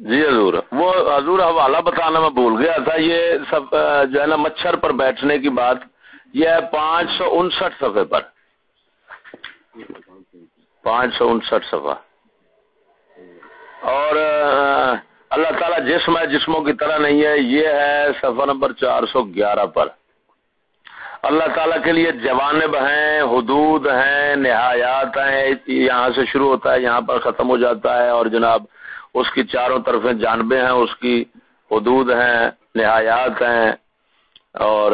جی حضور، وہ حضور حوالہ بتانا میں بھول گیا تھا، یہ سب جو ہے نا، مچھر پر بیٹھنے کی بات، یہ ہے پانچ سو انسٹھ صفحے پر۔ پانچ سو انسٹھ صفحہ۔ اور اللہ تعالیٰ جسم ہے، جسموں کی طرح نہیں ہے، یہ ہے صفحہ نمبر چار سو گیارہ پر۔ اللہ تعالیٰ کے لیے جوانب ہیں، حدود ہیں، نہایات ہیں، یہاں سے شروع ہوتا ہے، یہاں پر ختم ہو جاتا ہے۔ اور جناب اس کی چاروں طرف جانبے ہیں، اس کی حدود ہیں، نہایات ہیں اور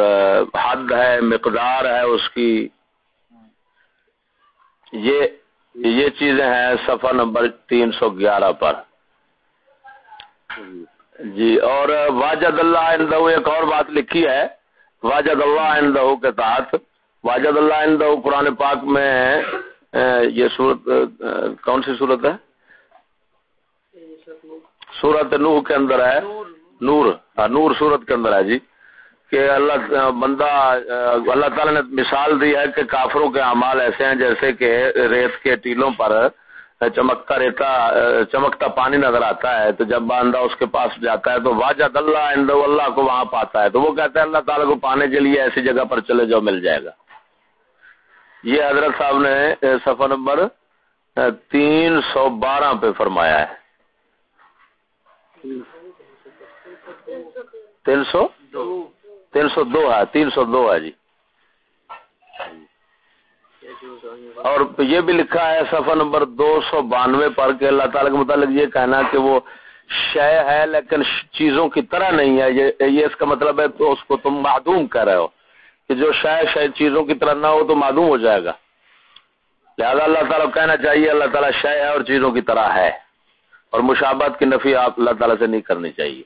حد ہے، مقدار ہے اس کی۔ یہ یہ چیزیں ہیں صفحہ نمبر تین سو گیارہ پر۔ جی اور واجد اللہ عندہ ایک اور بات لکھی ہے۔ واجد اللہ عندہ کے تحت۔ واجد اللہ عندہ قرآن پاک میں یہ صورت کون سی صورت ہے؟ سورت نوح کے اندر ہے۔ نور ہاں، نور سورت کے اندر ہے جی۔ کہ اللہ، بندہ، اللہ تعالیٰ نے مثال دی ہے کہ کافروں کے اعمال ایسے ہیں جیسے کہ ریت کے ٹیلوں پر چمکتا ریتا، چمکتا پانی نظر آتا ہے۔ تو جب بندہ اس کے پاس جاتا ہے تو واجد اللہ اللہ کو وہاں پاتا ہے۔ تو وہ کہتا ہے اللہ تعالیٰ کو پانے کے لیے ایسی جگہ پر چلے جاؤ، مل جائے گا۔ یہ حضرت صاحب نے صفحہ نمبر تین سو بارہ پہ فرمایا ہے۔ تین سو تین سو دو ہاں، ہے تین سو دو ہے جی۔ اور یہ بھی لکھا ہے، صفحہ نمبر دو سو بانوے پر کہ اللہ تعالیٰ کے متعلق یہ کہنا کہ وہ شے ہے لیکن چیزوں کی طرح نہیں ہے۔ یہ اس کا مطلب ہے تو اس کو تم معدوم کر رہے ہو۔ کہ جو شے شے چیزوں کی طرح نہ ہو تو معدوم ہو جائے گا۔ لہذا اللہ تعالیٰ کہنا چاہیے، اللہ تعالیٰ شے ہے اور چیزوں کی طرح ہے۔ اور مشابت کی نفی آپ اللہ تعالیٰ سے نہیں کرنی چاہیے۔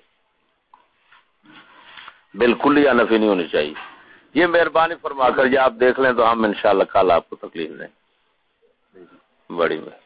بالکل یا نفی نہیں ہونی چاہیے۔ یہ مہربانی فرما کر یہ آپ دیکھ لیں تو ہم انشاءاللہ کل آپ کو تکلیف دیں۔ بڑی میں